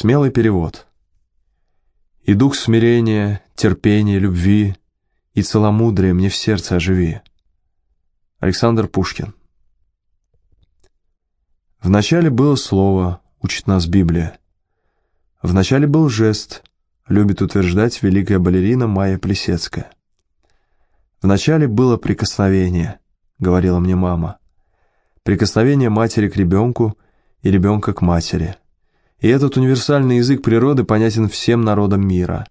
Смелый перевод. «И дух смирения, терпения, любви, и целомудрие мне в сердце оживи». Александр Пушкин. Вначале было слово, учит нас Библия. Вначале был жест, любит утверждать великая балерина Майя Плесецкая. Вначале было прикосновение, говорила мне мама. Прикосновение матери к ребенку и ребенка к матери. И этот универсальный язык природы понятен всем народам мира.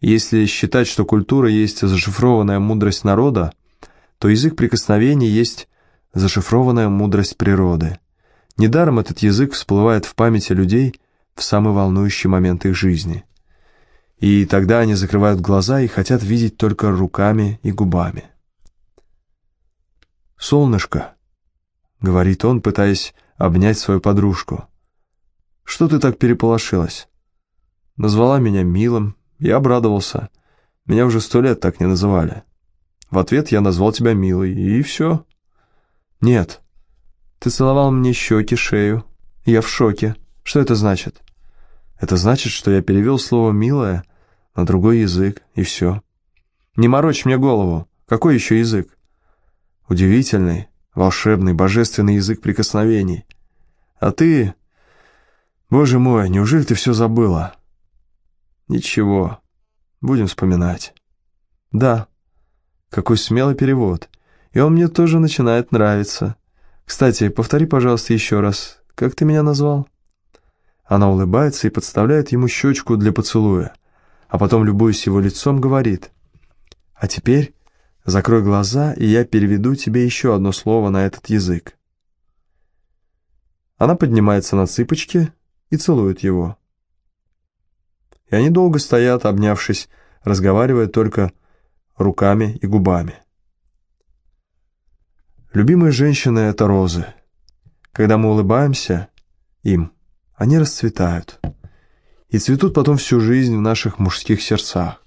если считать, что культура есть зашифрованная мудрость народа, то язык прикосновений есть зашифрованная мудрость природы. Недаром этот язык всплывает в памяти людей в самый волнующий момент их жизни. И тогда они закрывают глаза и хотят видеть только руками и губами. «Солнышко», — говорит он, пытаясь обнять свою подружку, — что ты так переполошилась?» Назвала меня милым, я обрадовался. Меня уже сто лет так не называли. В ответ я назвал тебя милой, и все. «Нет, ты целовал мне щеки, шею. Я в шоке. Что это значит?» «Это значит, что я перевел слово «милая» на другой язык, и все. Не морочь мне голову. Какой еще язык?» «Удивительный, волшебный, божественный язык прикосновений. А ты Боже мой, неужели ты все забыла? Ничего, будем вспоминать. Да, какой смелый перевод. И он мне тоже начинает нравиться. Кстати, повтори, пожалуйста, еще раз. Как ты меня назвал? Она улыбается и подставляет ему щечку для поцелуя, а потом, любуясь его лицом, говорит. А теперь закрой глаза, и я переведу тебе еще одно слово на этот язык. Она поднимается на цыпочки, и целует его. И они долго стоят, обнявшись, разговаривая только руками и губами. Любимые женщины — это розы. Когда мы улыбаемся им, они расцветают и цветут потом всю жизнь в наших мужских сердцах.